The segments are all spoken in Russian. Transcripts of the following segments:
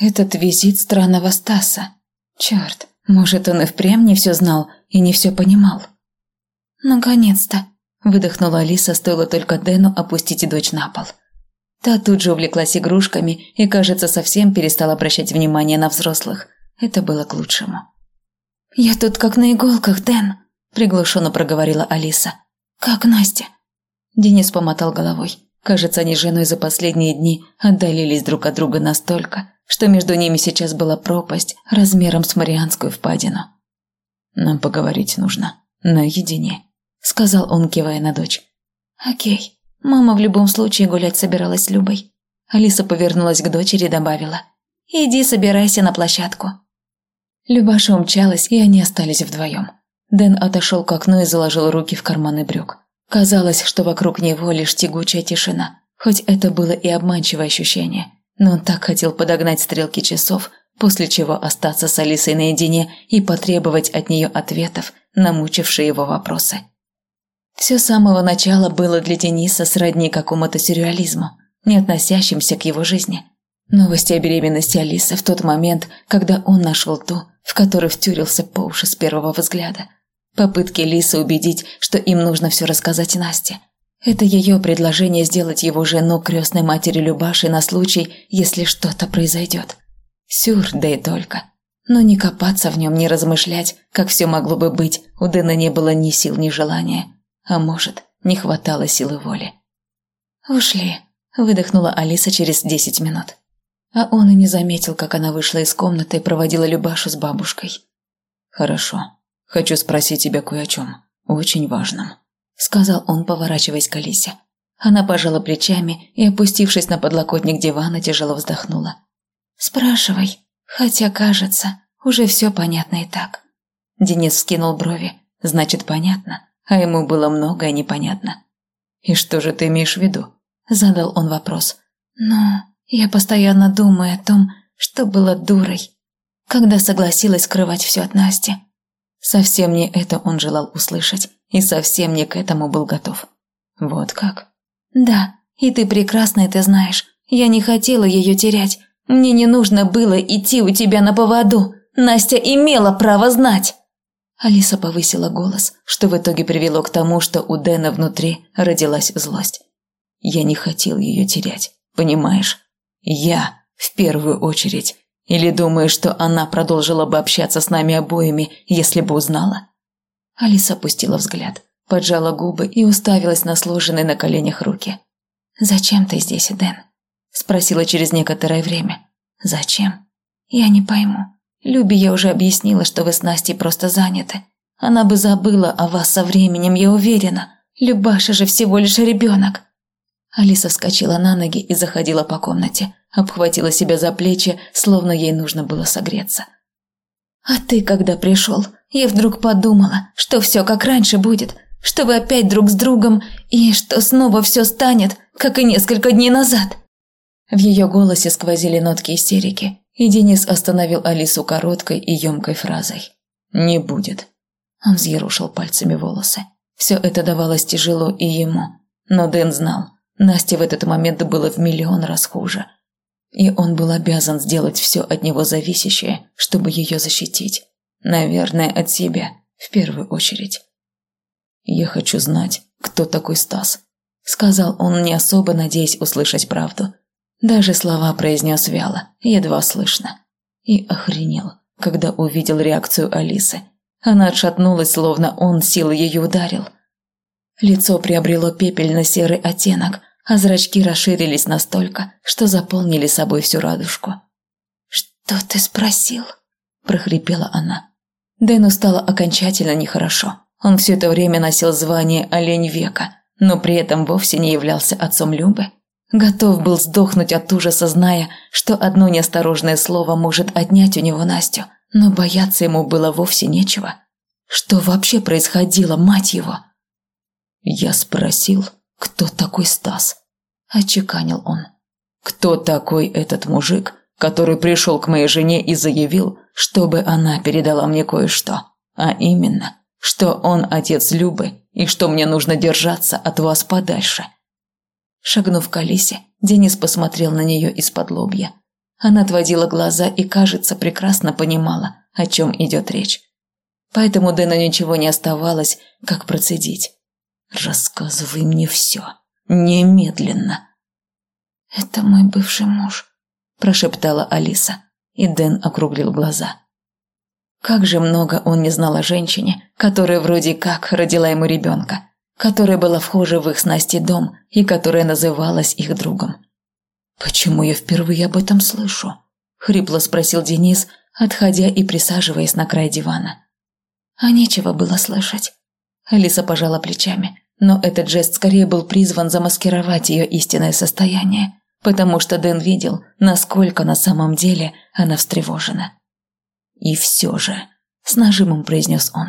Этот визит странного Стаса. Черт, может, он и впрямь не все знал и не все понимал. «Наконец-то!» – выдохнула Алиса, стоило только Дэну опустить дочь на пол. Та тут же увлеклась игрушками и, кажется, совсем перестала обращать внимание на взрослых. Это было к лучшему. «Я тут как на иголках, Дэн», – приглушенно проговорила Алиса. «Как Настя?» Денис помотал головой. Кажется, они с женой за последние дни отдалились друг от друга настолько, что между ними сейчас была пропасть размером с Марианскую впадину. «Нам поговорить нужно. Наедине», – сказал он, кивая на дочь. «Окей. Мама в любом случае гулять собиралась с Любой». Алиса повернулась к дочери и добавила. «Иди собирайся на площадку». Любаша умчалась, и они остались вдвоем. Дэн отошел к окну и заложил руки в карманы брюк. Казалось, что вокруг него лишь тягучая тишина, хоть это было и обманчивое ощущение. Но он так хотел подогнать стрелки часов, после чего остаться с Алисой наедине и потребовать от нее ответов на мучившие его вопросы. Все с самого начала было для Дениса сродни какому-то сюрреализму, не относящимся к его жизни. Новости о беременности Алисы в тот момент, когда он нашел ту, в которой втюрился по уши с первого взгляда – Попытки Лисы убедить, что им нужно все рассказать Насте. Это ее предложение сделать его жену крестной матери Любаши на случай, если что-то произойдет. Сюр, да и только. Но не копаться в нем, не размышлять, как все могло бы быть, у Дэна не было ни сил, ни желания. А может, не хватало силы воли. «Ушли», – выдохнула Алиса через десять минут. А он и не заметил, как она вышла из комнаты и проводила Любашу с бабушкой. «Хорошо», Хочу спросить тебя кое о чем. Очень важном», – сказал он, поворачиваясь к Алисе. Она пожала плечами и, опустившись на подлокотник дивана, тяжело вздохнула. «Спрашивай, хотя, кажется, уже все понятно и так». Денис скинул брови. «Значит, понятно, а ему было многое непонятно». «И что же ты имеешь в виду?» – задал он вопрос. «Ну, я постоянно думаю о том, что была дурой, когда согласилась скрывать все от Насти». Совсем не это он желал услышать, и совсем не к этому был готов. Вот как? Да, и ты прекрасно это знаешь. Я не хотела ее терять. Мне не нужно было идти у тебя на поводу. Настя имела право знать. Алиса повысила голос, что в итоге привело к тому, что у Дэна внутри родилась злость. Я не хотел ее терять, понимаешь? Я, в первую очередь, или думаешь, что она продолжила бы общаться с нами обоими, если бы узнала?» Алиса опустила взгляд, поджала губы и уставилась на сложенные на коленях руки. «Зачем ты здесь, Дэн?» – спросила через некоторое время. «Зачем?» «Я не пойму. Люби я уже объяснила, что вы с Настей просто заняты. Она бы забыла о вас со временем, я уверена. Любаша же всего лишь ребенок». Алиса вскочила на ноги и заходила по комнате, обхватила себя за плечи, словно ей нужно было согреться. «А ты когда пришел, я вдруг подумала, что все как раньше будет, что вы опять друг с другом и что снова все станет, как и несколько дней назад». В ее голосе сквозили нотки истерики, и Денис остановил Алису короткой и емкой фразой. «Не будет». Он взъерушил пальцами волосы. Все это давалось тяжело и ему, но Дэн знал – Насте в этот момент было в миллион раз хуже. И он был обязан сделать все от него зависящее, чтобы ее защитить. Наверное, от себя, в первую очередь. «Я хочу знать, кто такой Стас», – сказал он, не особо надеясь услышать правду. Даже слова произнес вяло, едва слышно. И охренел, когда увидел реакцию Алисы. Она отшатнулась, словно он силой ее ударил. Лицо приобрело пепельно-серый оттенок, а зрачки расширились настолько, что заполнили собой всю радужку. «Что ты спросил?» – прохрипела она. Дэну стало окончательно нехорошо. Он все это время носил звание «Олень века», но при этом вовсе не являлся отцом Любы. Готов был сдохнуть от ужаса, зная, что одно неосторожное слово может отнять у него Настю, но бояться ему было вовсе нечего. Что вообще происходило, мать его? Я спросил, кто такой Стас. – отчеканил он. «Кто такой этот мужик, который пришел к моей жене и заявил, чтобы она передала мне кое-что? А именно, что он отец Любы и что мне нужно держаться от вас подальше». Шагнув к Алисе, Денис посмотрел на нее из-под лобья. Она отводила глаза и, кажется, прекрасно понимала, о чем идет речь. Поэтому Дэну ничего не оставалось, как процедить. «Рассказывай мне все. Немедленно». «Это мой бывший муж», – прошептала Алиса, и Дэн округлил глаза. Как же много он не знал о женщине, которая вроде как родила ему ребенка, которая была вхожа в их с Настей дом и которая называлась их другом. «Почему я впервые об этом слышу?» – хрипло спросил Денис, отходя и присаживаясь на край дивана. А нечего было слышать. Алиса пожала плечами, но этот жест скорее был призван замаскировать ее истинное состояние, потому что Дэн видел, насколько на самом деле она встревожена. «И все же», – с нажимом произнес он.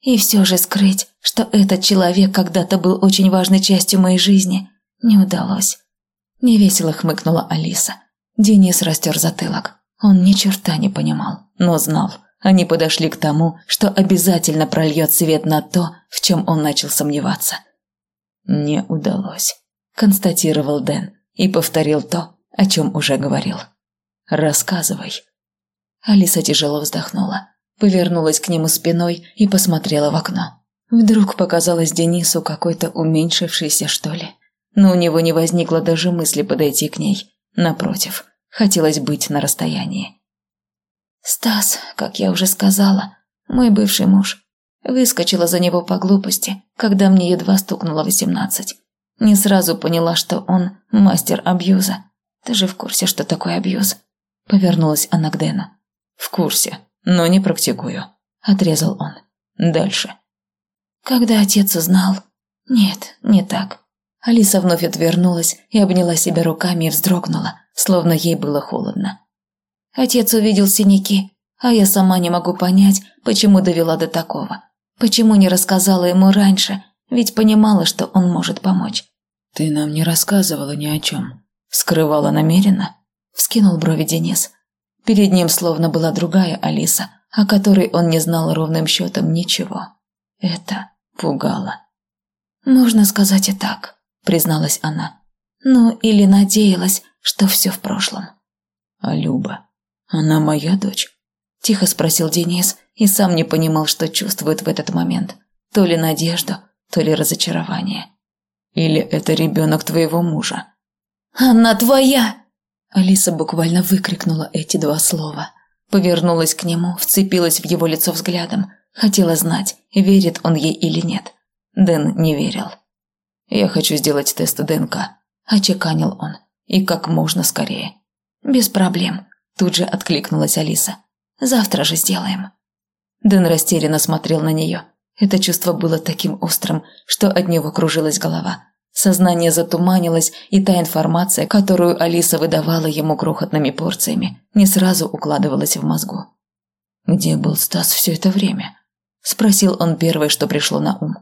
«И все же скрыть, что этот человек когда-то был очень важной частью моей жизни, не удалось. Невесело хмыкнула Алиса. Денис растер затылок. Он ни черта не понимал, но знал. Они подошли к тому, что обязательно прольет свет на то, в чем он начал сомневаться. «Не удалось», – констатировал Дэн и повторил то, о чем уже говорил. «Рассказывай». Алиса тяжело вздохнула, повернулась к нему спиной и посмотрела в окно. Вдруг показалось Денису какой-то уменьшившийся, что ли но у него не возникло даже мысли подойти к ней. Напротив, хотелось быть на расстоянии. «Стас, как я уже сказала, мой бывший муж. Выскочила за него по глупости, когда мне едва стукнуло восемнадцать. Не сразу поняла, что он мастер абьюза. Ты же в курсе, что такое абьюз?» Повернулась она к Дэну. «В курсе, но не практикую», – отрезал он. «Дальше». «Когда отец узнал...» «Нет, не так. Алиса вновь отвернулась и обняла себя руками и вздрогнула, словно ей было холодно. Отец увидел синяки, а я сама не могу понять, почему довела до такого. Почему не рассказала ему раньше, ведь понимала, что он может помочь. «Ты нам не рассказывала ни о чем. Скрывала намеренно?» – вскинул брови Денис. Перед ним словно была другая Алиса, о которой он не знал ровным счетом ничего. Это пугало. «Можно сказать и так», призналась она. Ну, или надеялась, что все в прошлом. А Люба, она моя дочь? Тихо спросил Денис и сам не понимал, что чувствует в этот момент. То ли надежду, то ли разочарование. Или это ребенок твоего мужа? «Она твоя!» Алиса буквально выкрикнула эти два слова. Повернулась к нему, вцепилась в его лицо взглядом. Хотела знать, верит он ей или нет. Дэн не верил. «Я хочу сделать тест ДНК», – очеканил он. «И как можно скорее». «Без проблем», – тут же откликнулась Алиса. «Завтра же сделаем». Дэн растерянно смотрел на нее. Это чувство было таким острым, что от него кружилась голова. Сознание затуманилось, и та информация, которую Алиса выдавала ему крохотными порциями, не сразу укладывалась в мозгу. «Где был Стас все это время?» – спросил он первое, что пришло на ум.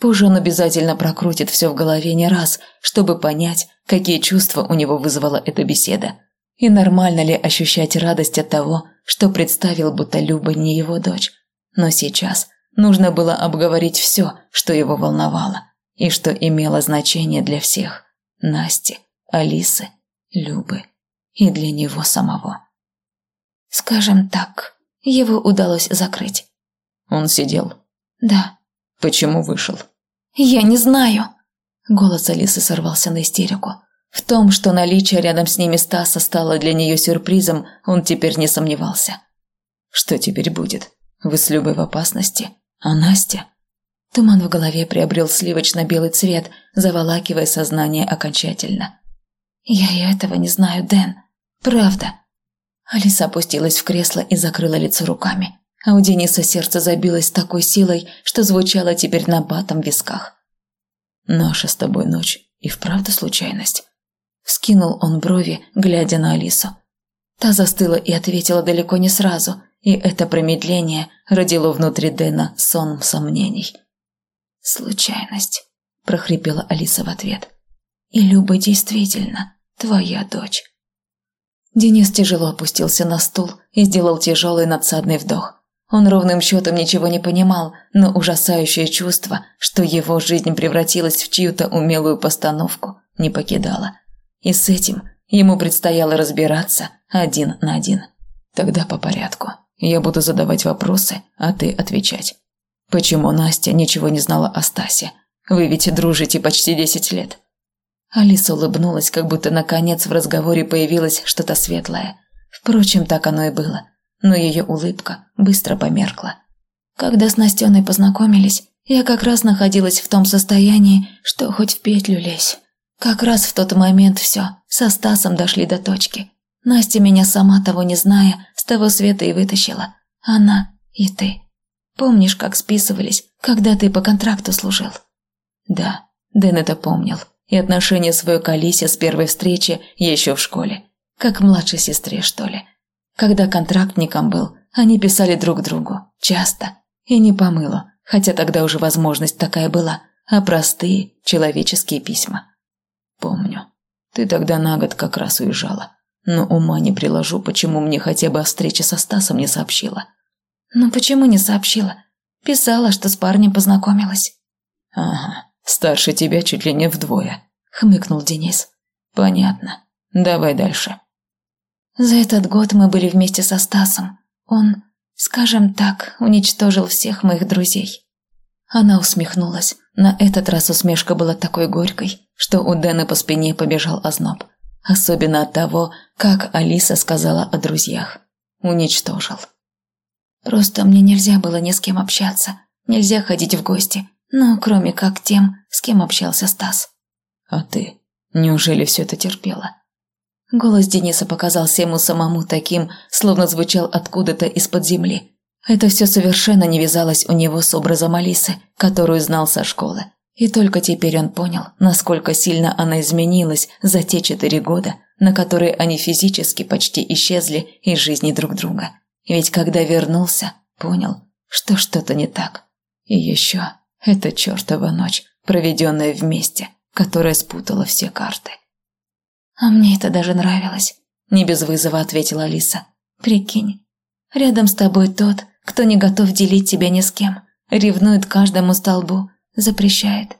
Позже он обязательно прокрутит все в голове не раз, чтобы понять, какие чувства у него вызвала эта беседа. И нормально ли ощущать радость от того, что представил, будто Люба не его дочь. Но сейчас нужно было обговорить все, что его волновало, и что имело значение для всех – Насти, Алисы, Любы и для него самого. Скажем так, его удалось закрыть. Он сидел? Да. Почему вышел? «Я не знаю!» Голос Алисы сорвался на истерику. В том, что наличие рядом с ними Стаса стало для нее сюрпризом, он теперь не сомневался. «Что теперь будет? Вы с Любой в опасности? А Настя?» Туман в голове приобрел сливочно-белый цвет, заволакивая сознание окончательно. «Я и этого не знаю, Дэн. Правда». Алиса опустилась в кресло и закрыла лицо руками а у Дениса сердце забилось такой силой, что звучало теперь на батом висках. «Наша с тобой ночь и вправду случайность?» Вскинул он брови, глядя на Алису. Та застыла и ответила далеко не сразу, и это промедление родило внутри Дэна сон сомнений. «Случайность», – прохрипела Алиса в ответ. «И Люба действительно твоя дочь». Денис тяжело опустился на стул и сделал тяжелый надсадный вдох. Он ровным счетом ничего не понимал, но ужасающее чувство, что его жизнь превратилась в чью-то умелую постановку, не покидало. И с этим Ему предстояло разбираться один на один. Тогда по порядку. Я буду задавать вопросы, а ты отвечать. Почему Настя ничего не знала о Стасе? Вы ведь дружите почти десять лет. Алиса улыбнулась, как будто наконец в разговоре появилось что-то светлое. Впрочем, так оно и было. Но ее улыбка быстро померкла. Когда с Настеной познакомились, я как раз находилась в том состоянии, что хоть в петлю лезь. Как раз в тот момент все, со Стасом дошли до точки. Настя меня сама того не зная, с того света и вытащила. Она и ты. Помнишь, как списывались, когда ты по контракту служил? Да, Дэн это помнил и отношение свое к Алисе с первой встречи еще в школе. Как младшей сестре, что ли. Когда контрактником был, они писали друг другу. Часто. И не помыло, хотя тогда уже возможность такая была, а простые человеческие письма. Помню. Ты тогда на год как раз уезжала. Но ума не приложу, почему мне хотя бы о встрече со Стасом не сообщила. Ну почему не сообщила? Писала, что с парнем познакомилась. Ага, Старше тебя чуть ли не вдвое», – хмыкнул Денис. «Понятно. Давай дальше». За этот год мы были вместе со Стасом. Он, скажем так, уничтожил всех моих друзей. Она усмехнулась. На этот раз усмешка была такой горькой, что у Дэна по спине побежал озноб. Особенно от того, как Алиса сказала о друзьях. Уничтожил. Просто мне нельзя было ни с кем общаться. Нельзя ходить в гости. Ну, кроме как тем, с кем общался Стас. А ты? Неужели все это терпела? Голос Дениса показался ему самому таким, словно звучал откуда-то из-под земли. Это все совершенно не вязалось у него с образом Алисы, которую знал со школы. И только теперь он понял, насколько сильно она изменилась за те четыре года, на которые они физически почти исчезли из жизни друг друга. Ведь когда вернулся, понял, что что-то не так. И еще это чертова ночь, проведенная вместе, которая спутала все карты. «А мне это даже нравилось», – не без вызова ответила Алиса. «Прикинь, рядом с тобой тот, кто не готов делить тебя ни с кем, ревнует каждому столбу, запрещает.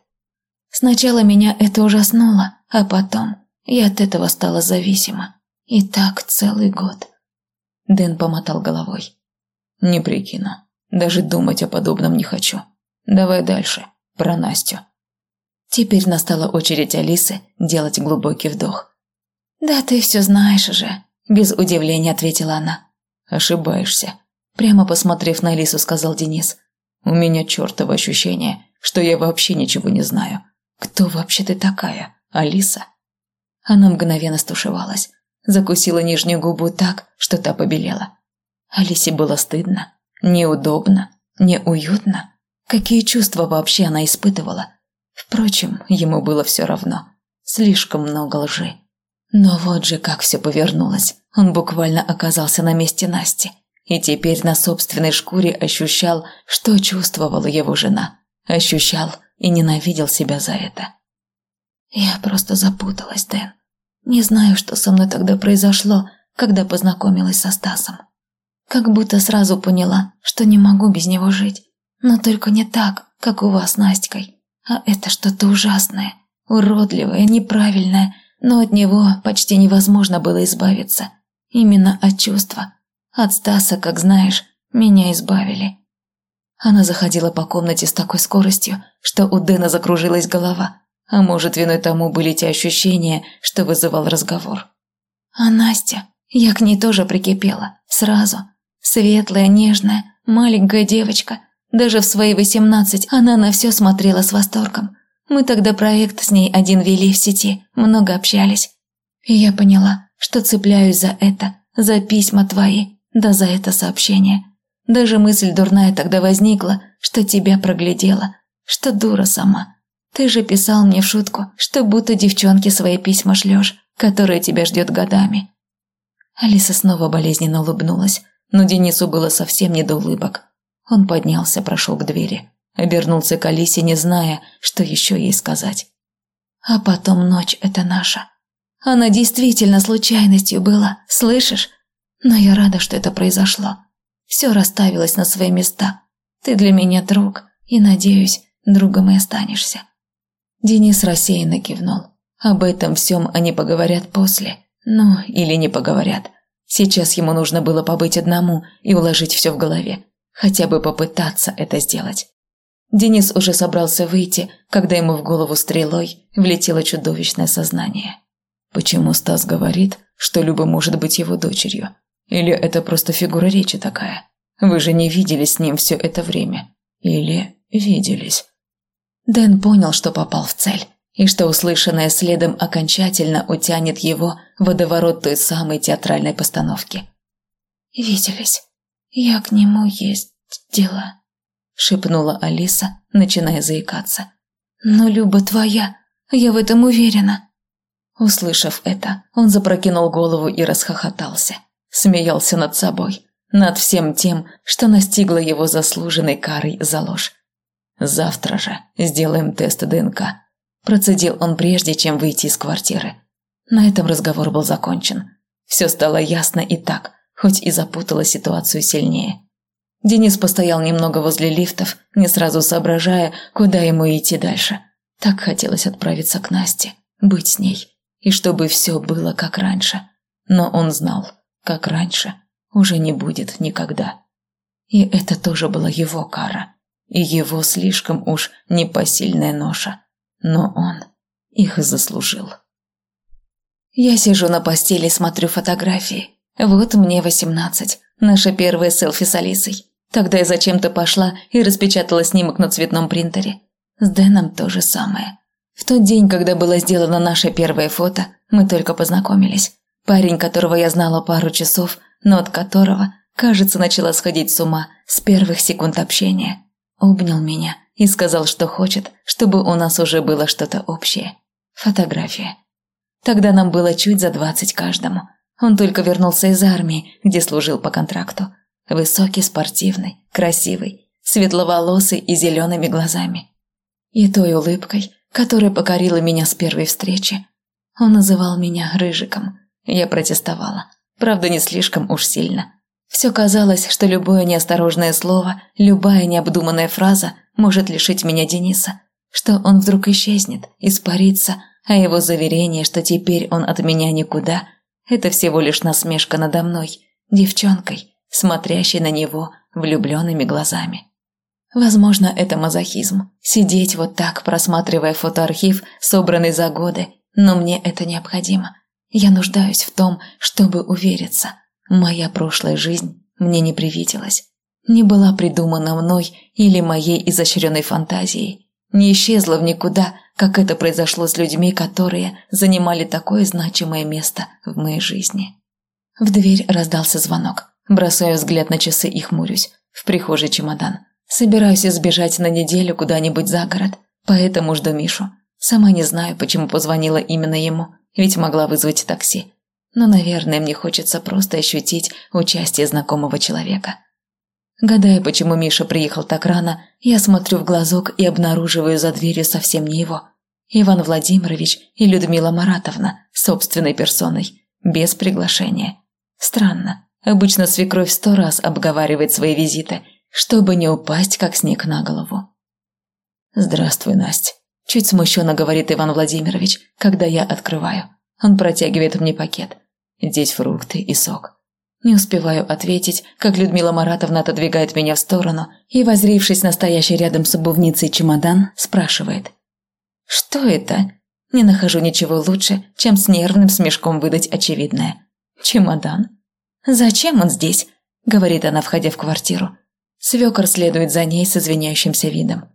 Сначала меня это ужаснуло, а потом я от этого стала зависима. И так целый год». Дэн помотал головой. «Не прикину. Даже думать о подобном не хочу. Давай дальше. Про Настю. Теперь настала очередь Алисы делать глубокий вдох. «Да ты все знаешь же», – без удивления ответила она. «Ошибаешься», – прямо посмотрев на Алису, сказал Денис. «У меня чертово ощущение, что я вообще ничего не знаю. Кто вообще ты такая, Алиса?» Она мгновенно стушевалась, закусила нижнюю губу так, что та побелела. Алисе было стыдно, неудобно, неуютно. Какие чувства вообще она испытывала? Впрочем, ему было все равно. Слишком много лжи. Но вот же как все повернулось. Он буквально оказался на месте Насти. И теперь на собственной шкуре ощущал, что чувствовала его жена. Ощущал и ненавидел себя за это. Я просто запуталась, Дэн. Не знаю, что со мной тогда произошло, когда познакомилась со Стасом. Как будто сразу поняла, что не могу без него жить. Но только не так, как у вас с Настькой. А это что-то ужасное, уродливое, неправильное, но от него почти невозможно было избавиться. Именно от чувства. От Стаса, как знаешь, меня избавили. Она заходила по комнате с такой скоростью, что у Дэна закружилась голова. А может, виной тому были те ощущения, что вызывал разговор. А Настя, я к ней тоже прикипела, сразу. Светлая, нежная, маленькая девочка – даже в свои восемнадцать она на все смотрела с восторгом. Мы тогда проект с ней один вели в сети, много общались. И я поняла, что цепляюсь за это, за письма твои, да за это сообщение. Даже мысль дурная тогда возникла, что тебя проглядела, что дура сама. Ты же писал мне в шутку, что будто девчонке свои письма шлешь, которые тебя ждет годами. Алиса снова болезненно улыбнулась, но Денису было совсем не до улыбок. Он поднялся, прошел к двери, обернулся к Алисе, не зная, что еще ей сказать. А потом ночь это наша. Она действительно случайностью была, слышишь? Но я рада, что это произошло. Все расставилось на свои места. Ты для меня друг, и, надеюсь, другом и останешься. Денис рассеянно кивнул. Об этом всем они поговорят после, Ну, или не поговорят. Сейчас ему нужно было побыть одному и уложить все в голове. Хотя бы попытаться это сделать. Денис уже собрался выйти, когда ему в голову стрелой влетело чудовищное сознание. Почему Стас говорит, что Люба может быть его дочерью? Или это просто фигура речи такая? Вы же не виделись с ним все это время. Или виделись? Дэн понял, что попал в цель, и что услышанное следом окончательно утянет его в водоворот той самой театральной постановки. «Виделись. Я к нему есть дела», – шепнула Алиса, начиная заикаться. «Но Люба твоя, я в этом уверена». Услышав это, он запрокинул голову и расхохотался. Смеялся над собой, над всем тем, что настигло его заслуженной карой за ложь. «Завтра же сделаем тест ДНК», – процедил он прежде, чем выйти из квартиры. На этом разговор был закончен. Все стало ясно и так, хоть и запутало ситуацию сильнее. Денис постоял немного возле лифтов, не сразу соображая, куда ему идти дальше. Так хотелось отправиться к Насте, быть с ней, и чтобы все было как раньше. Но он знал, как раньше уже не будет никогда. И это тоже была его кара и его слишком уж непосильная ноша. Но он их заслужил. Я сижу на постели и смотрю фотографии. Вот мне восемнадцать. Наша первая селфи с Алисой. Тогда я зачем-то пошла и распечатала снимок на цветном принтере. С Дэном то же самое. В тот день, когда было сделано наше первое фото, мы только познакомились. Парень, которого я знала пару часов, но от которого, кажется, начала сходить с ума с первых секунд общения обнял меня и сказал, что хочет, чтобы у нас уже было что-то общее. Фотография. Тогда нам было чуть за двадцать каждому. Он только вернулся из армии, где служил по контракту. Высокий, спортивный, красивый, светловолосый и зелеными глазами. И той улыбкой, которая покорила меня с первой встречи. Он называл меня Рыжиком. Я протестовала. Правда, не слишком уж сильно. Все казалось, что любое неосторожное слово, любая необдуманная фраза может лишить меня Дениса, что он вдруг исчезнет, испарится, а его заверение, что теперь он от меня никуда, это всего лишь насмешка надо мной, девчонкой, смотрящей на него влюбленными глазами. Возможно, это мазохизм – сидеть вот так, просматривая фотоархив, собранный за годы, но мне это необходимо. Я нуждаюсь в том, чтобы увериться – Моя прошлая жизнь мне не привиделась, не была придумана мной или моей изощренной фантазией, не исчезла в никуда, как это произошло с людьми, которые занимали такое значимое место в моей жизни. В дверь раздался звонок. Бросаю взгляд на часы и хмурюсь. В прихожей чемодан. Собираюсь избежать на неделю куда-нибудь за город, поэтому жду Мишу. Сама не знаю, почему позвонила именно ему, ведь могла вызвать такси но, наверное, мне хочется просто ощутить участие знакомого человека. Гадая, почему Миша приехал так рано, я смотрю в глазок и обнаруживаю за дверью совсем не его. Иван Владимирович и Людмила Маратовна собственной персоной, без приглашения. Странно. Обычно свекровь сто раз обговаривает свои визиты, чтобы не упасть, как снег на голову. «Здравствуй, Настя», – чуть смущенно говорит Иван Владимирович, когда я открываю. Он протягивает мне пакет. Здесь фрукты и сок. Не успеваю ответить, как Людмила Маратовна отодвигает меня в сторону и, возрившись на стоящий рядом с обувницей чемодан, спрашивает. «Что это?» Не нахожу ничего лучше, чем с нервным смешком выдать очевидное. «Чемодан?» «Зачем он здесь?» – говорит она, входя в квартиру. Свекор следует за ней с извиняющимся видом.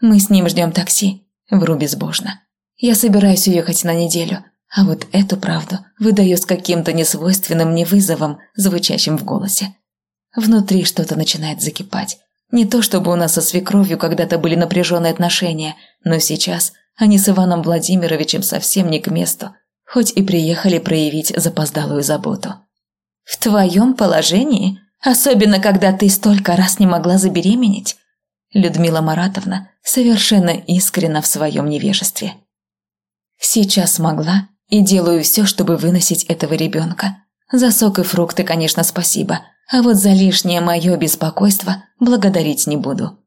«Мы с ним ждем такси», – вру безбожно. «Я собираюсь уехать на неделю, а вот эту правду выдаю с каким-то несвойственным мне вызовом, звучащим в голосе. Внутри что-то начинает закипать. Не то чтобы у нас со свекровью когда-то были напряженные отношения, но сейчас они с Иваном Владимировичем совсем не к месту, хоть и приехали проявить запоздалую заботу. «В твоем положении? Особенно, когда ты столько раз не могла забеременеть?» Людмила Маратовна совершенно искренна в своем невежестве. «Сейчас могла и делаю все, чтобы выносить этого ребенка. За сок и фрукты, конечно, спасибо, а вот за лишнее мое беспокойство благодарить не буду.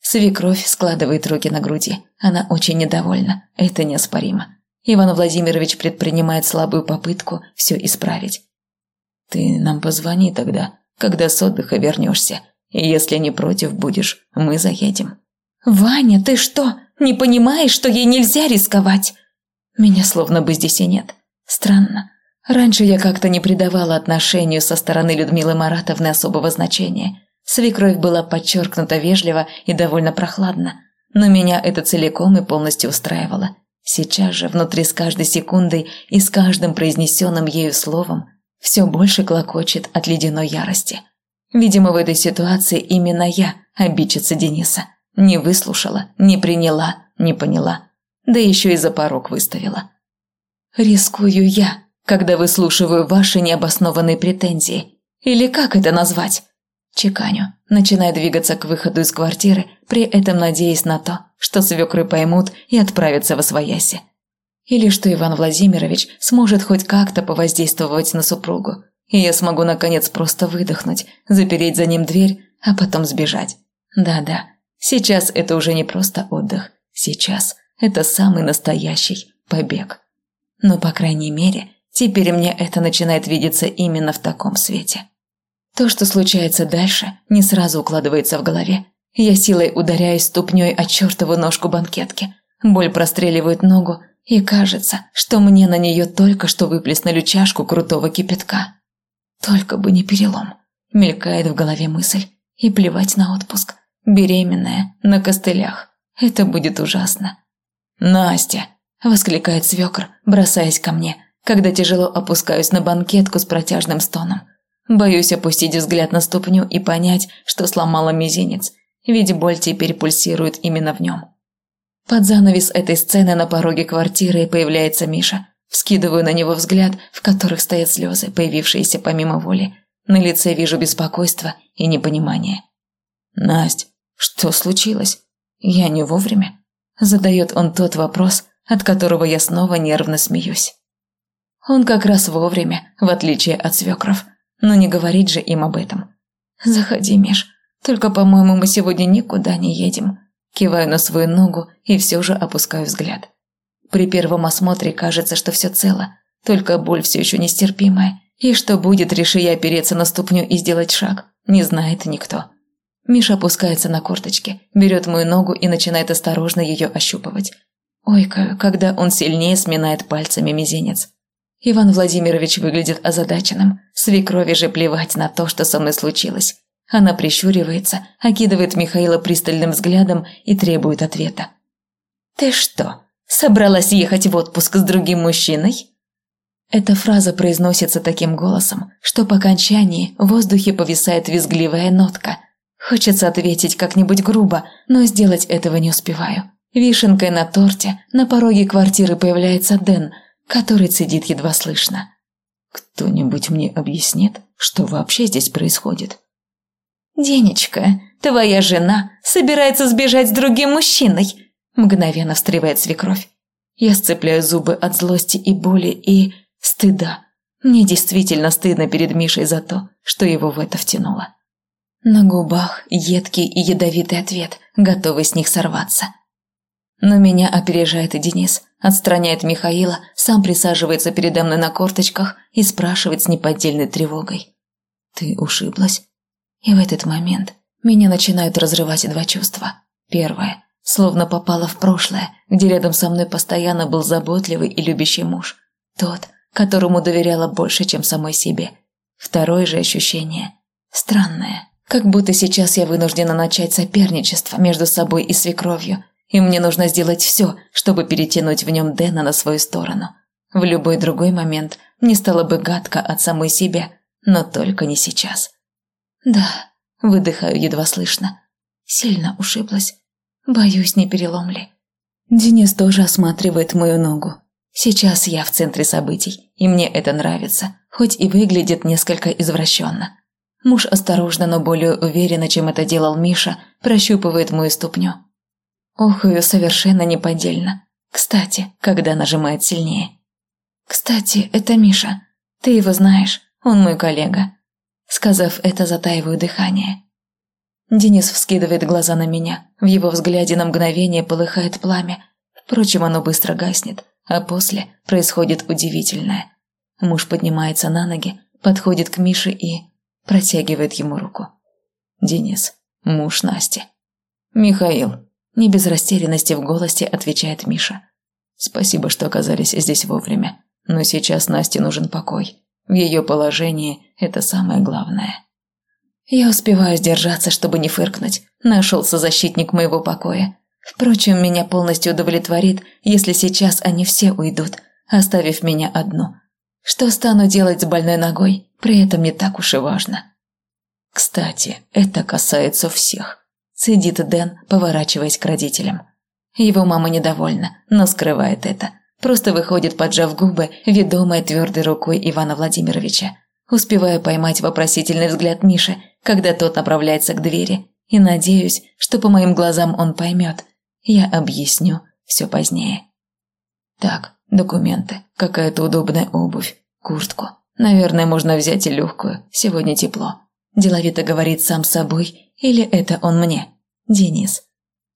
Свекровь складывает руки на груди. Она очень недовольна, это неоспоримо. Иван Владимирович предпринимает слабую попытку все исправить. «Ты нам позвони тогда, когда с отдыха вернешься, если не против будешь, мы заедем». «Ваня, ты что, не понимаешь, что ей нельзя рисковать?» Меня словно бы здесь и нет. Странно. Раньше я как-то не придавала отношению со стороны Людмилы Маратовны особого значения. Свекровь была подчеркнута вежливо и довольно прохладно, но меня это целиком и полностью устраивало. Сейчас же, внутри с каждой секундой и с каждым произнесенным ею словом, все больше клокочет от ледяной ярости. Видимо, в этой ситуации именно я, обидчица Дениса, не выслушала, не приняла, не поняла, да еще и за порог выставила. Рискую я, когда выслушиваю ваши необоснованные претензии. Или как это назвать? Чеканю, начиная двигаться к выходу из квартиры, при этом надеясь на то, что свекры поймут и отправятся во свояси. Или что Иван Владимирович сможет хоть как-то повоздействовать на супругу, и я смогу наконец просто выдохнуть, запереть за ним дверь, а потом сбежать. Да-да, сейчас это уже не просто отдых, сейчас это самый настоящий побег. Но, по крайней мере, Теперь мне это начинает видеться именно в таком свете. То, что случается дальше, не сразу укладывается в голове. Я силой ударяюсь ступней о чертову ножку банкетки. Боль простреливает ногу, и кажется, что мне на нее только что выплеснули чашку крутого кипятка. Только бы не перелом. Мелькает в голове мысль. И плевать на отпуск. Беременная, на костылях. Это будет ужасно. «Настя!» – воскликает свекр, бросаясь ко мне – когда тяжело опускаюсь на банкетку с протяжным стоном. Боюсь опустить взгляд на ступню и понять, что сломала мизинец, ведь боль теперь пульсирует именно в нем. Под занавес этой сцены на пороге квартиры появляется Миша. Вскидываю на него взгляд, в которых стоят слезы, появившиеся помимо воли. На лице вижу беспокойство и непонимание. «Насть, что случилось? Я не вовремя?» Задает он тот вопрос, от которого я снова нервно смеюсь. Он как раз вовремя, в отличие от свекров. Но не говорить же им об этом. «Заходи, Миш. Только, по-моему, мы сегодня никуда не едем». Киваю на свою ногу и все же опускаю взгляд. При первом осмотре кажется, что все цело, только боль все еще нестерпимая. И что будет, реши я опереться на ступню и сделать шаг, не знает никто. Миша опускается на корточки, берет мою ногу и начинает осторожно ее ощупывать. Ойкаю, когда он сильнее сминает пальцами мизинец. Иван Владимирович выглядит озадаченным. Свекрови же плевать на то, что со мной случилось. Она прищуривается, окидывает Михаила пристальным взглядом и требует ответа. «Ты что, собралась ехать в отпуск с другим мужчиной?» Эта фраза произносится таким голосом, что по окончании в воздухе повисает визгливая нотка. Хочется ответить как-нибудь грубо, но сделать этого не успеваю. Вишенкой на торте на пороге квартиры появляется Дэн – который цедит едва слышно. «Кто-нибудь мне объяснит, что вообще здесь происходит?» «Денечка, твоя жена собирается сбежать с другим мужчиной!» Мгновенно встревает свекровь. Я сцепляю зубы от злости и боли и стыда. Мне действительно стыдно перед Мишей за то, что его в это втянуло. На губах едкий и ядовитый ответ, готовый с них сорваться. Но меня опережает и Денис, отстраняет Михаила, сам присаживается передо мной на корточках и спрашивает с неподдельной тревогой. «Ты ушиблась?» И в этот момент меня начинают разрывать два чувства. Первое – словно попала в прошлое, где рядом со мной постоянно был заботливый и любящий муж. Тот, которому доверяла больше, чем самой себе. Второе же ощущение – странное. Как будто сейчас я вынуждена начать соперничество между собой и свекровью – и мне нужно сделать все, чтобы перетянуть в нем Дэна на свою сторону. В любой другой момент мне стало бы гадко от самой себя, но только не сейчас. Да, выдыхаю едва слышно. Сильно ушиблась. Боюсь, не перелом ли. Денис тоже осматривает мою ногу. Сейчас я в центре событий, и мне это нравится, хоть и выглядит несколько извращенно. Муж осторожно, но более уверенно, чем это делал Миша, прощупывает мою ступню. Ох, ее совершенно неподдельно. Кстати, когда нажимает сильнее. «Кстати, это Миша. Ты его знаешь, он мой коллега». Сказав это, затаиваю дыхание. Денис вскидывает глаза на меня. В его взгляде на мгновение полыхает пламя. Впрочем, оно быстро гаснет, а после происходит удивительное. Муж поднимается на ноги, подходит к Мише и протягивает ему руку. Денис, муж Насти. «Михаил», – не без растерянности в голосе отвечает Миша. «Спасибо, что оказались здесь вовремя, но сейчас Насте нужен покой. В ее положении это самое главное». Я успеваю сдержаться, чтобы не фыркнуть. Нашелся защитник моего покоя. Впрочем, меня полностью удовлетворит, если сейчас они все уйдут, оставив меня одну. Что стану делать с больной ногой, при этом не так уж и важно. Кстати, это касается всех. Цедит Дэн, поворачиваясь к родителям. Его мама недовольна, но скрывает это. Просто выходит, поджав губы, ведомая твердой рукой Ивана Владимировича. Успеваю поймать вопросительный взгляд Миши, когда тот направляется к двери, и надеюсь, что по моим глазам он поймет. Я объясню все позднее. Так, документы, какая-то удобная обувь, куртку. Наверное, можно взять и легкую, сегодня тепло. Деловито говорит сам собой, или это он мне? Денис.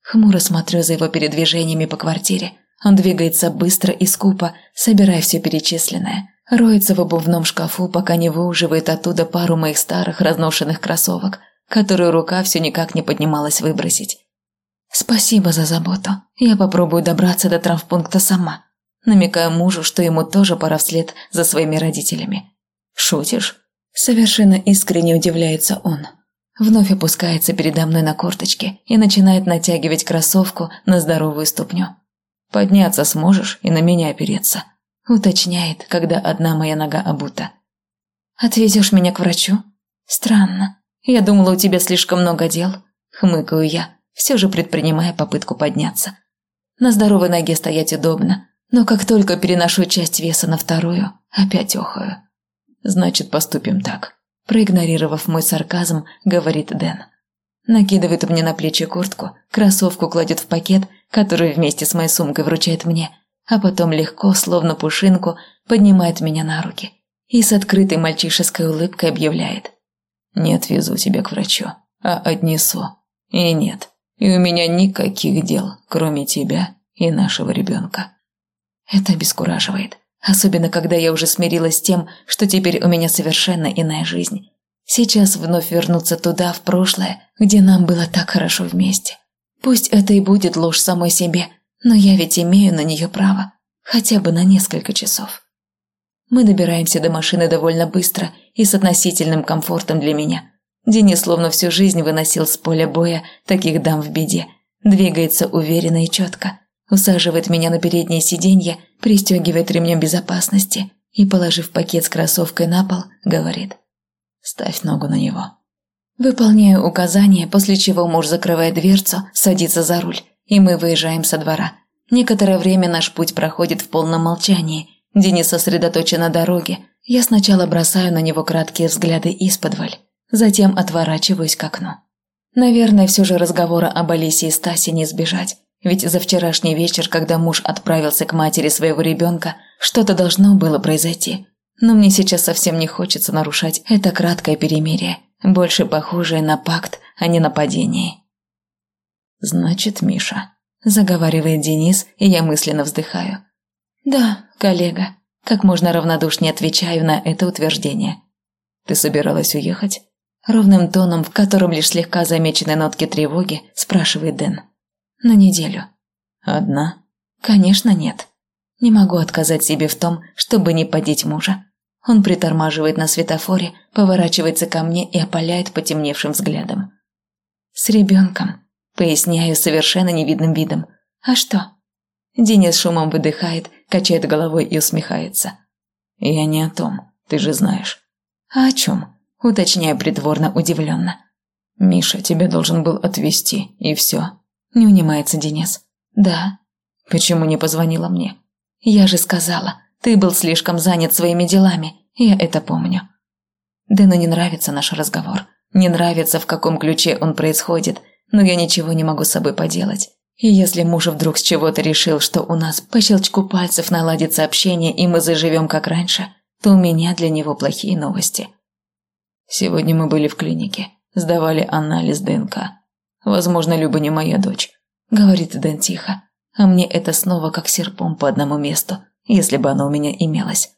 Хмуро смотрю за его передвижениями по квартире. Он двигается быстро и скупо, собирая все перечисленное. Роется в обувном шкафу, пока не выуживает оттуда пару моих старых разношенных кроссовок, которую рука все никак не поднималась выбросить. «Спасибо за заботу. Я попробую добраться до травмпункта сама». Намекаю мужу, что ему тоже пора вслед за своими родителями. «Шутишь?» Совершенно искренне удивляется он. Вновь опускается передо мной на корточки и начинает натягивать кроссовку на здоровую ступню. «Подняться сможешь и на меня опереться», – уточняет, когда одна моя нога обута. «Отвезешь меня к врачу? Странно. Я думала, у тебя слишком много дел», – хмыкаю я, все же предпринимая попытку подняться. На здоровой ноге стоять удобно, но как только переношу часть веса на вторую, опять охаю. «Значит, поступим так», – проигнорировав мой сарказм, говорит Дэн. Накидывает мне на плечи куртку, кроссовку кладет в пакет, который вместе с моей сумкой вручает мне – а потом легко, словно пушинку, поднимает меня на руки и с открытой мальчишеской улыбкой объявляет. «Не отвезу тебя к врачу, а отнесу. И нет, и у меня никаких дел, кроме тебя и нашего ребенка». Это обескураживает, особенно когда я уже смирилась с тем, что теперь у меня совершенно иная жизнь. Сейчас вновь вернуться туда, в прошлое, где нам было так хорошо вместе. Пусть это и будет ложь самой себе – но я ведь имею на нее право, хотя бы на несколько часов. Мы добираемся до машины довольно быстро и с относительным комфортом для меня. Денис словно всю жизнь выносил с поля боя таких дам в беде. Двигается уверенно и четко. Усаживает меня на переднее сиденье, пристегивает ремнем безопасности и, положив пакет с кроссовкой на пол, говорит «Ставь ногу на него». Выполняю указание, после чего муж закрывает дверцу, садится за руль и мы выезжаем со двора. Некоторое время наш путь проходит в полном молчании. Денис сосредоточен на дороге. Я сначала бросаю на него краткие взгляды из-под затем отворачиваюсь к окну. Наверное, все же разговора об Алисе и Стасе не избежать, ведь за вчерашний вечер, когда муж отправился к матери своего ребенка, что-то должно было произойти. Но мне сейчас совсем не хочется нарушать это краткое перемирие, больше похожее на пакт, а не нападение. «Значит, Миша», – заговаривает Денис, и я мысленно вздыхаю. «Да, коллега», – как можно равнодушнее отвечаю на это утверждение. «Ты собиралась уехать?» Ровным тоном, в котором лишь слегка замечены нотки тревоги, спрашивает Дэн. «На неделю». «Одна?» «Конечно, нет. Не могу отказать себе в том, чтобы не подеть мужа». Он притормаживает на светофоре, поворачивается ко мне и опаляет потемневшим взглядом. «С ребенком», Поясняю совершенно невидным видом. А что? Денис шумом выдыхает, качает головой и усмехается. Я не о том, ты же знаешь. А о чем? Уточняю притворно удивленно. Миша тебя должен был отвезти, и все. Не унимается Денис. Да. Почему не позвонила мне? Я же сказала, ты был слишком занят своими делами, я это помню. Дэну не нравится наш разговор. Не нравится, в каком ключе он происходит, но я ничего не могу с собой поделать. И если муж вдруг с чего-то решил, что у нас по щелчку пальцев наладится общение и мы заживем как раньше, то у меня для него плохие новости. Сегодня мы были в клинике, сдавали анализ ДНК. Возможно, Люба не моя дочь, говорит Дэн тихо. а мне это снова как серпом по одному месту, если бы оно у меня имелось.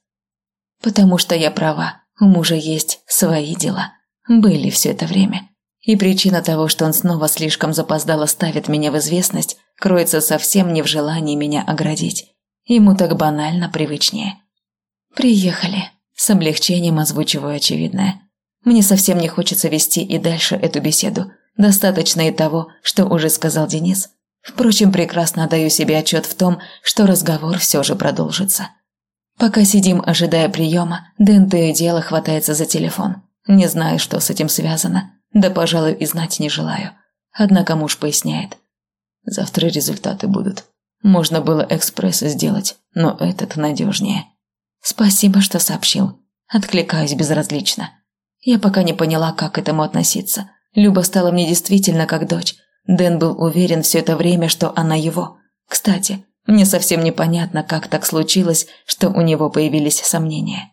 Потому что я права, у мужа есть свои дела. Были все это время. И причина того, что он снова слишком запоздало ставит меня в известность, кроется совсем не в желании меня оградить. Ему так банально привычнее. «Приехали», – с облегчением озвучиваю очевидное. Мне совсем не хочется вести и дальше эту беседу. Достаточно и того, что уже сказал Денис. Впрочем, прекрасно отдаю себе отчет в том, что разговор все же продолжится. Пока сидим, ожидая приема, Дэн то и дело хватается за телефон. Не знаю, что с этим связано. Да, пожалуй, и знать не желаю. Однако муж поясняет. Завтра результаты будут. Можно было экспресс сделать, но этот надежнее. Спасибо, что сообщил. Откликаюсь безразлично. Я пока не поняла, как к этому относиться. Люба стала мне действительно как дочь. Дэн был уверен все это время, что она его. Кстати, мне совсем непонятно, как так случилось, что у него появились сомнения.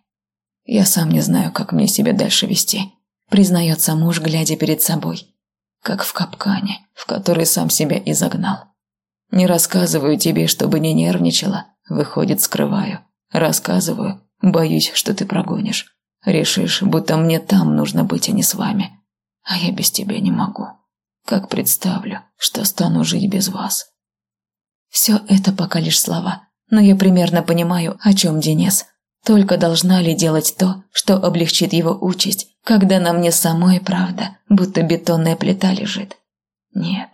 Я сам не знаю, как мне себя дальше вести, признается муж, глядя перед собой. Как в капкане, в который сам себя и загнал. Не рассказываю тебе, чтобы не нервничала, выходит, скрываю. Рассказываю, боюсь, что ты прогонишь. Решишь, будто мне там нужно быть, а не с вами. А я без тебя не могу. Как представлю, что стану жить без вас. Все это пока лишь слова, но я примерно понимаю, о чем Денис. Только должна ли делать то, что облегчит его участь, когда на мне самой правда, будто бетонная плита лежит? Нет.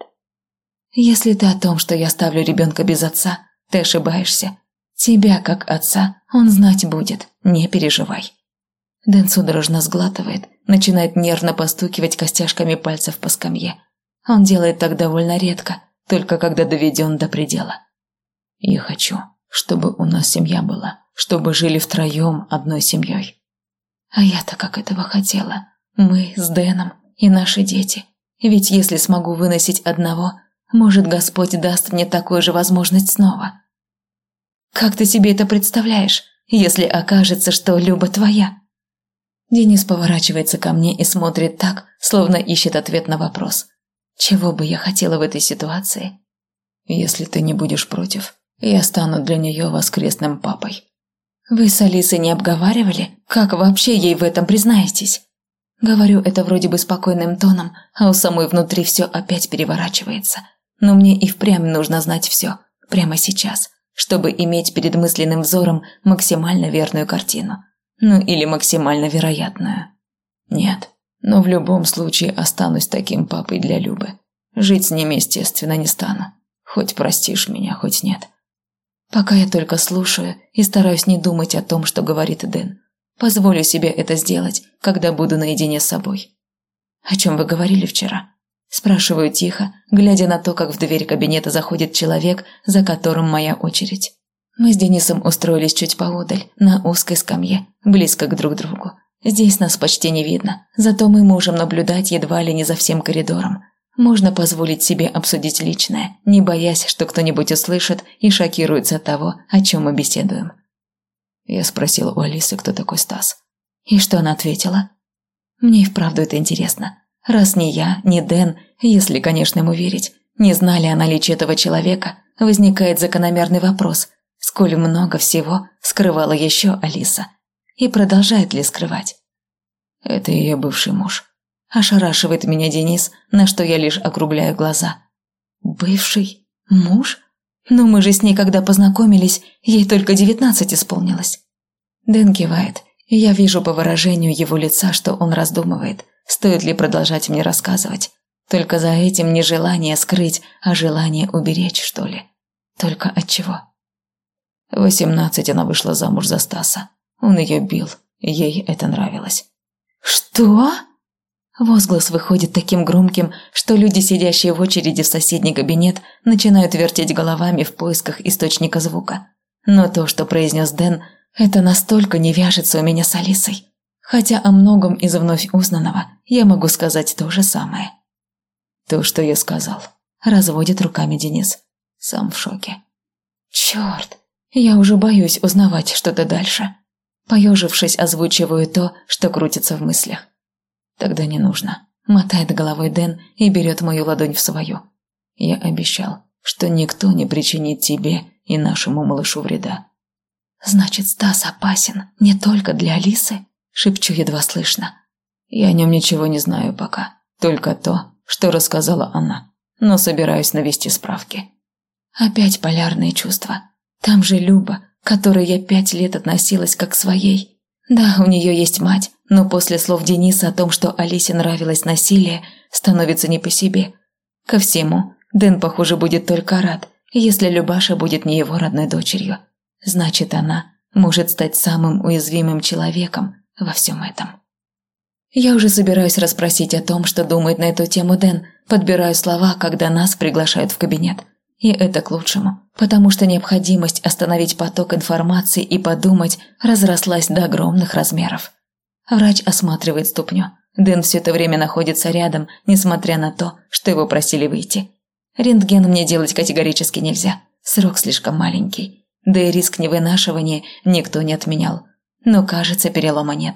Если ты о том, что я ставлю ребенка без отца, ты ошибаешься. Тебя, как отца, он знать будет, не переживай. Дэн судорожно сглатывает, начинает нервно постукивать костяшками пальцев по скамье. Он делает так довольно редко, только когда доведен до предела. «Я хочу, чтобы у нас семья была, чтобы жили втроем одной семьей». А я-то как этого хотела. Мы с Дэном и наши дети. Ведь если смогу выносить одного, может, Господь даст мне такую же возможность снова. Как ты себе это представляешь, если окажется, что Люба твоя? Денис поворачивается ко мне и смотрит так, словно ищет ответ на вопрос. Чего бы я хотела в этой ситуации? Если ты не будешь против, я стану для нее воскресным папой. Вы с Алисой не обговаривали, как вообще ей в этом признаетесь? Говорю это вроде бы спокойным тоном, а у самой внутри все опять переворачивается. Но мне и впрямь нужно знать все, прямо сейчас, чтобы иметь перед мысленным взором максимально верную картину. Ну или максимально вероятную. Нет, но в любом случае останусь таким папой для Любы. Жить с ним, естественно, не стану. Хоть простишь меня, хоть нет. Пока я только слушаю и стараюсь не думать о том, что говорит Дэн. Позволю себе это сделать, когда буду наедине с собой. «О чем вы говорили вчера?» Спрашиваю тихо, глядя на то, как в дверь кабинета заходит человек, за которым моя очередь. Мы с Денисом устроились чуть поодаль, на узкой скамье, близко к друг другу. Здесь нас почти не видно, зато мы можем наблюдать едва ли не за всем коридором. Можно позволить себе обсудить личное, не боясь, что кто-нибудь услышит и шокируется от того, о чем мы беседуем. Я спросила у Алисы, кто такой Стас. И что она ответила? Мне и вправду это интересно. Раз ни я, ни Дэн, если, конечно, ему верить, не знали о наличии этого человека, возникает закономерный вопрос – Сколь много всего скрывала еще Алиса. И продолжает ли скрывать? Это ее бывший муж. Ошарашивает меня Денис, на что я лишь округляю глаза. Бывший? Муж? Но мы же с ней, когда познакомились, ей только девятнадцать исполнилось. Дэн кивает, и я вижу по выражению его лица, что он раздумывает, стоит ли продолжать мне рассказывать. Только за этим не желание скрыть, а желание уберечь, что ли. Только от чего? Восемнадцать она вышла замуж за Стаса. Он ее бил, ей это нравилось. «Что?» Возглас выходит таким громким, что люди, сидящие в очереди в соседний кабинет, начинают вертеть головами в поисках источника звука. Но то, что произнес Дэн, это настолько не вяжется у меня с Алисой. Хотя о многом из вновь узнанного я могу сказать то же самое. То, что я сказал, разводит руками Денис. Сам в шоке. Черт, я уже боюсь узнавать что-то дальше. Поежившись, озвучиваю то, что крутится в мыслях. Тогда не нужно. Мотает головой Дэн и берет мою ладонь в свою. Я обещал, что никто не причинит тебе и нашему малышу вреда. Значит, Стас опасен не только для Алисы? Шепчу едва слышно. Я о нем ничего не знаю пока, только то, что рассказала она, но собираюсь навести справки. Опять полярные чувства. Там же Люба, которой я пять лет относилась как к своей. Да, у нее есть мать, но после слов Дениса о том, что Алисе нравилось насилие, становится не по себе. Ко всему, Дэн, похоже, будет только рад, если Любаша будет не его родной дочерью. Значит, она может стать самым уязвимым человеком во всем этом. Я уже собираюсь расспросить о том, что думает на эту тему Дэн, подбираю слова, когда нас приглашают в кабинет. И это к лучшему, потому что необходимость остановить поток информации и подумать разрослась до огромных размеров. Врач осматривает ступню. Дэн все это время находится рядом, несмотря на то, что его просили выйти. Рентген мне делать категорически нельзя, срок слишком маленький. Да и риск невынашивания никто не отменял. Но, кажется, перелома нет.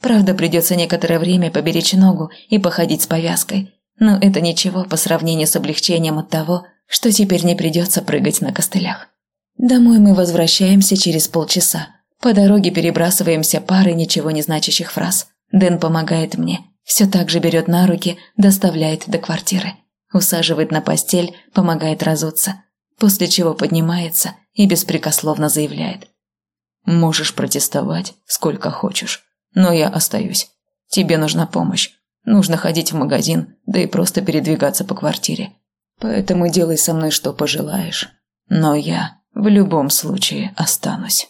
Правда, придется некоторое время поберечь ногу и походить с повязкой. Но это ничего по сравнению с облегчением от того, что теперь не придется прыгать на костылях. Домой мы возвращаемся через полчаса. По дороге перебрасываемся парой ничего не значащих фраз. Дэн помогает мне, все так же берет на руки, доставляет до квартиры. Усаживает на постель, помогает разуться. После чего поднимается и беспрекословно заявляет. «Можешь протестовать сколько хочешь, но я остаюсь. Тебе нужна помощь. Нужно ходить в магазин, да и просто передвигаться по квартире. Поэтому делай со мной что пожелаешь. Но я в любом случае останусь.